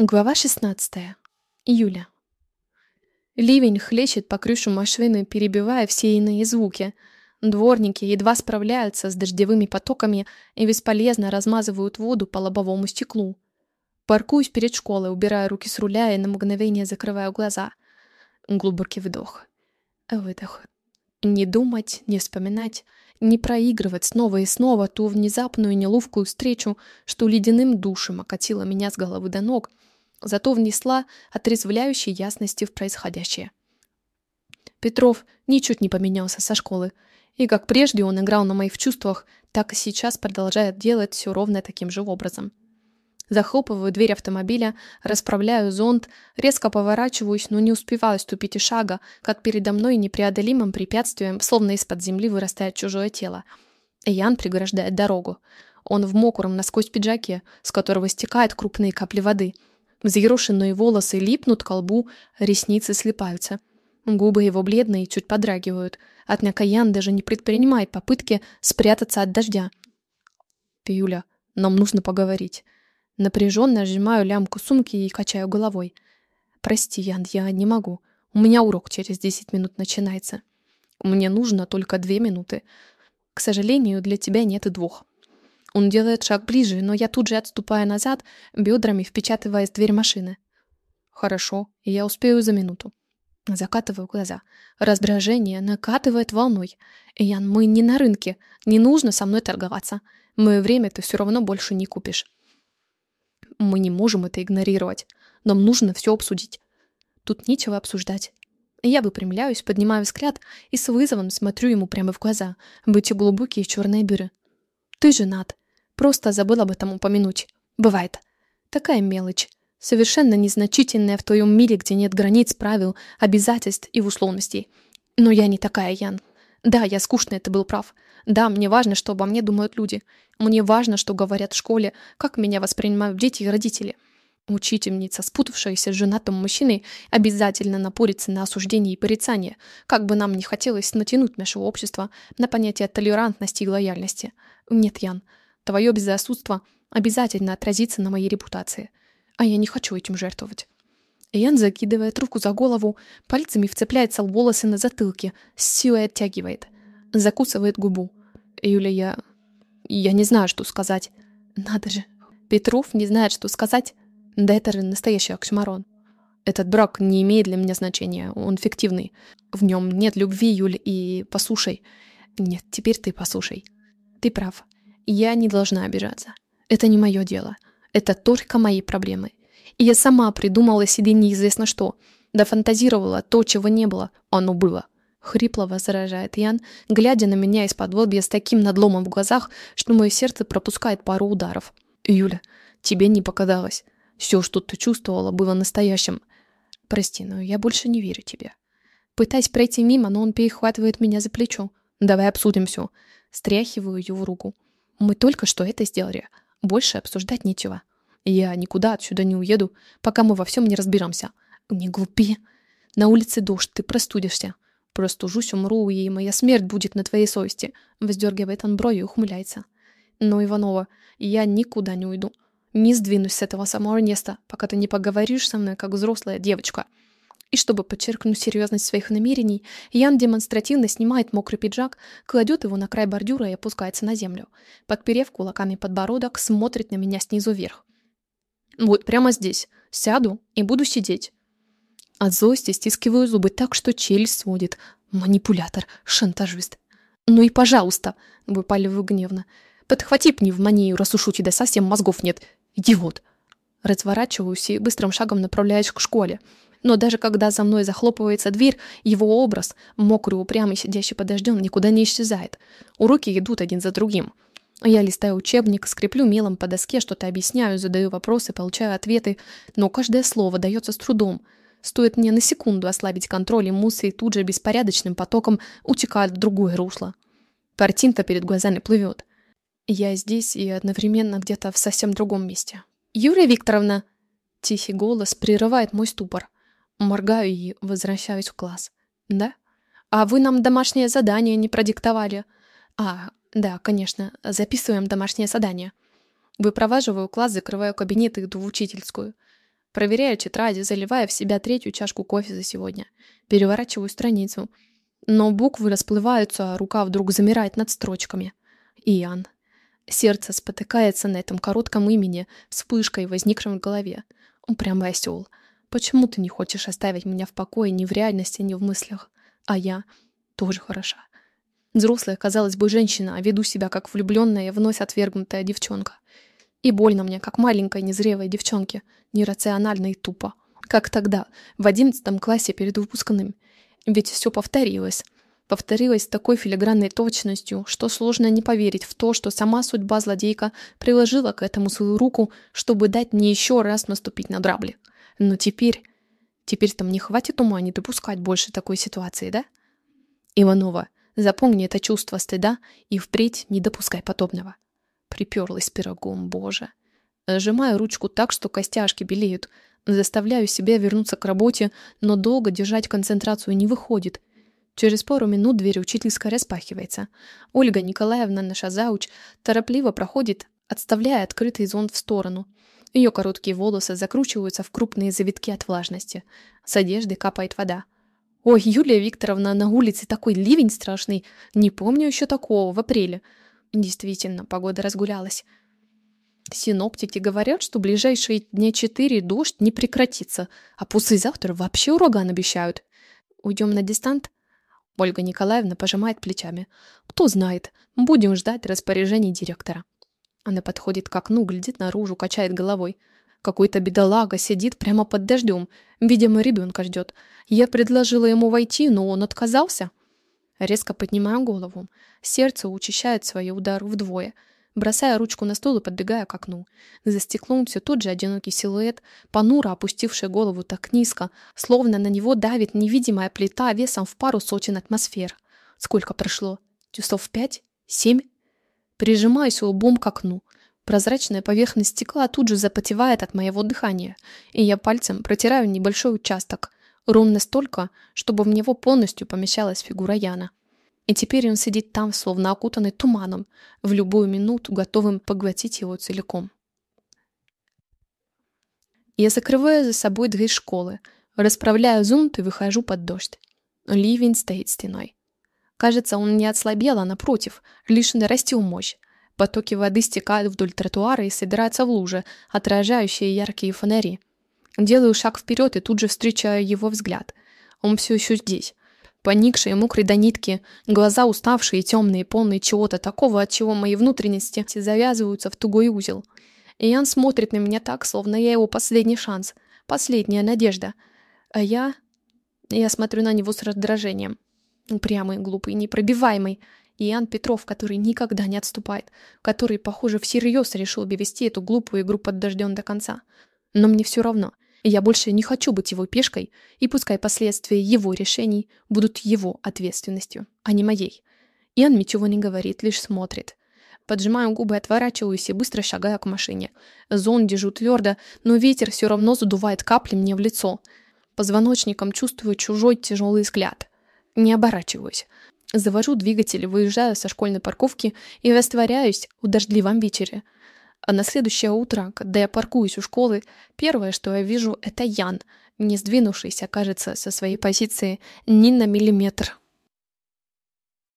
Глава 16. Июля. Ливень хлещет по крышу машины, перебивая все иные звуки. Дворники едва справляются с дождевыми потоками и бесполезно размазывают воду по лобовому стеклу. Паркуюсь перед школой, убирая руки с руля и на мгновение закрываю глаза. Глубокий вдох. Выдох. Не думать, не вспоминать, не проигрывать снова и снова ту внезапную неловкую встречу, что ледяным душем окатила меня с головы до ног — зато внесла отрезвляющей ясности в происходящее. Петров ничуть не поменялся со школы, и как прежде он играл на моих чувствах, так и сейчас продолжает делать все ровно таким же образом. Захлопываю дверь автомобиля, расправляю зонт, резко поворачиваюсь, но не успеваю ступить и шага, как передо мной непреодолимым препятствием, словно из-под земли вырастает чужое тело. Ян преграждает дорогу. Он в мокром насквозь пиджаке, с которого стекают крупные капли воды – Взъерошенные волосы липнут к лбу, ресницы слепаются. Губы его бледные чуть подрагивают. Однако Ян даже не предпринимает попытки спрятаться от дождя. «Юля, нам нужно поговорить». Напряженно сжимаю лямку сумки и качаю головой. «Прости, Ян, я не могу. У меня урок через 10 минут начинается. Мне нужно только две минуты. К сожалению, для тебя нет и двух. Он делает шаг ближе, но я тут же отступаю назад, бедрами впечатываясь в дверь машины. Хорошо, я успею за минуту. Закатываю глаза. Раздражение накатывает волной. Ян, мы не на рынке. Не нужно со мной торговаться. Мое время ты все равно больше не купишь. Мы не можем это игнорировать. Нам нужно все обсудить. Тут нечего обсуждать. Я выпрямляюсь, поднимаю взгляд и с вызовом смотрю ему прямо в глаза, эти глубокие черные дыры. Ты женат. Просто забыл об этом упомянуть. Бывает. Такая мелочь. Совершенно незначительная в твоем мире, где нет границ, правил, обязательств и условностей. Но я не такая, Ян. Да, я скучный, ты был прав. Да, мне важно, что обо мне думают люди. Мне важно, что говорят в школе, как меня воспринимают дети и родители. Учительница, спутавшаяся с женатым мужчиной, обязательно напорится на осуждение и порицание, как бы нам не хотелось натянуть наше общество на понятие толерантности и лояльности. Нет, Ян, твое безрассудство обязательно отразится на моей репутации. А я не хочу этим жертвовать. Ян закидывает руку за голову, пальцами вцепляется в волосы на затылке, с силой оттягивает. Закусывает губу. Юля, я... Я не знаю, что сказать. Надо же. Петров не знает, что сказать. Да это же настоящий оксюмарон. Этот брак не имеет для меня значения, он фиктивный. В нем нет любви, Юль, и послушай. Нет, теперь ты послушай. Ты прав. Я не должна обижаться. Это не мое дело. Это только мои проблемы. И я сама придумала себе неизвестно что. Да фантазировала то, чего не было. Оно было. Хрипло возражает Ян, глядя на меня из-под лобья с таким надломом в глазах, что мое сердце пропускает пару ударов. Юля, тебе не показалось. Все, что ты чувствовала, было настоящим. Прости, но я больше не верю тебе. Пытаясь пройти мимо, но он перехватывает меня за плечо. Давай обсудим все. Стряхиваю его руку. Мы только что это сделали. Больше обсуждать нечего. Я никуда отсюда не уеду, пока мы во всем не разберемся. Не глупи. На улице дождь, ты простудишься. Простужусь, умру, и моя смерть будет на твоей совести. Вздергивает он брови и ухмыляется. Но, Иванова, я никуда не уйду. Не сдвинусь с этого самого места, пока ты не поговоришь со мной, как взрослая девочка. И чтобы подчеркнуть серьезность своих намерений, Ян демонстративно снимает мокрый пиджак, кладет его на край бордюра и опускается на землю. Подперев кулаками подбородок, смотрит на меня снизу вверх. Вот прямо здесь. Сяду и буду сидеть. От злости стискиваю зубы так, что челюсть сводит. Манипулятор, шантажист. «Ну и пожалуйста!» — выпаливаю гневно. «Подхвати пневмонию, раз уж у тебя совсем мозгов нет. Идиот!» Разворачиваюсь и быстрым шагом направляюсь к школе. Но даже когда за мной захлопывается дверь, его образ, мокрый, упрямый, сидящий под дождем, никуда не исчезает. Уроки идут один за другим. Я листаю учебник, скреплю мелом по доске, что-то объясняю, задаю вопросы, получаю ответы, но каждое слово дается с трудом. Стоит мне на секунду ослабить контроль, мысли тут же беспорядочным потоком утекают в другое русло. Картинка перед глазами плывет. Я здесь и одновременно где-то в совсем другом месте. «Юлия Викторовна!» Тихий голос прерывает мой ступор. Моргаю и возвращаюсь в класс. «Да? А вы нам домашнее задание не продиктовали?» «А, да, конечно, записываем домашнее задание». Выпроваживаю класс, закрываю кабинет и иду в учительскую. Проверяю тетради, заливая в себя третью чашку кофе за сегодня. Переворачиваю страницу. Но буквы расплываются, а рука вдруг замирает над строчками. Иоанн. Сердце спотыкается на этом коротком имени, вспышкой, возникшем в голове. Он прям осел. Почему ты не хочешь оставить меня в покое ни в реальности, ни в мыслях? А я тоже хороша. Взрослая, казалось бы, женщина, а веду себя как влюбленная, вновь отвергнутая девчонка. И больно мне, как маленькой незрелой девчонке, нерационально и тупо. Как тогда, в одиннадцатом классе перед выпускным. Ведь все повторилось. Повторилось с такой филигранной точностью, что сложно не поверить в то, что сама судьба злодейка приложила к этому свою руку, чтобы дать мне еще раз наступить на драбли. Но теперь... Теперь там не хватит ума не допускать больше такой ситуации, да? Иванова, запомни это чувство стыда и впредь не допускай подобного. Приперлась пирогом, боже. Сжимаю ручку так, что костяшки белеют. Заставляю себя вернуться к работе, но долго держать концентрацию не выходит. Через пару минут дверь учительской распахивается. Ольга Николаевна, наша зауч, торопливо проходит, отставляя открытый зонт в сторону. Ее короткие волосы закручиваются в крупные завитки от влажности. С одежды капает вода. «Ой, Юлия Викторовна, на улице такой ливень страшный. Не помню еще такого в апреле». Действительно, погода разгулялась. Синоптики говорят, что ближайшие дня четыре дождь не прекратится, а послезавтра вообще ураган обещают. Уйдем на дистант? Ольга Николаевна пожимает плечами. Кто знает, будем ждать распоряжений директора. Она подходит к окну, глядит наружу, качает головой. Какой-то бедолага сидит прямо под дождем. Видимо, ребенка ждет. Я предложила ему войти, но он отказался. Резко поднимаю голову. Сердце учащает свои удары вдвое – бросая ручку на стол и подбегая к окну. За стеклом все тот же одинокий силуэт, понуро опустивший голову так низко, словно на него давит невидимая плита весом в пару сотен атмосфер. Сколько прошло? Часов пять? Семь? Прижимаюсь лбом к окну. Прозрачная поверхность стекла тут же запотевает от моего дыхания, и я пальцем протираю небольшой участок, ровно столько, чтобы в него полностью помещалась фигура Яна. И теперь он сидит там, словно окутанный туманом, в любую минуту готовым поглотить его целиком. Я закрываю за собой дверь школы, расправляю зонт и выхожу под дождь. Ливень стоит стеной. Кажется, он не ослабел, а напротив, лишь нарастил мощь. Потоки воды стекают вдоль тротуара и собираются в лужи, отражающие яркие фонари. Делаю шаг вперед и тут же встречаю его взгляд. Он все еще здесь, Поникшие, мокрые до нитки, глаза уставшие, темные, полные чего-то такого, от чего мои внутренности завязываются в тугой узел. И Ян смотрит на меня так, словно я его последний шанс, последняя надежда. А я... Я смотрю на него с раздражением. Упрямый, глупый, непробиваемый. Иоанн Петров, который никогда не отступает, который, похоже, всерьез решил бы вести эту глупую игру под дождем до конца. Но мне все равно. Я больше не хочу быть его пешкой, и пускай последствия его решений будут его ответственностью, а не моей. Иоанн ничего не говорит, лишь смотрит. Поджимаю губы, отворачиваюсь и быстро шагаю к машине. Зон держу твердо, но ветер все равно задувает капли мне в лицо. Позвоночником чувствую чужой тяжелый взгляд. Не оборачиваюсь. Завожу двигатель, выезжаю со школьной парковки и растворяюсь в дождливом вечере. А на следующее утро, когда я паркуюсь у школы, первое, что я вижу, это Ян, не сдвинувшийся, кажется, со своей позиции ни на миллиметр.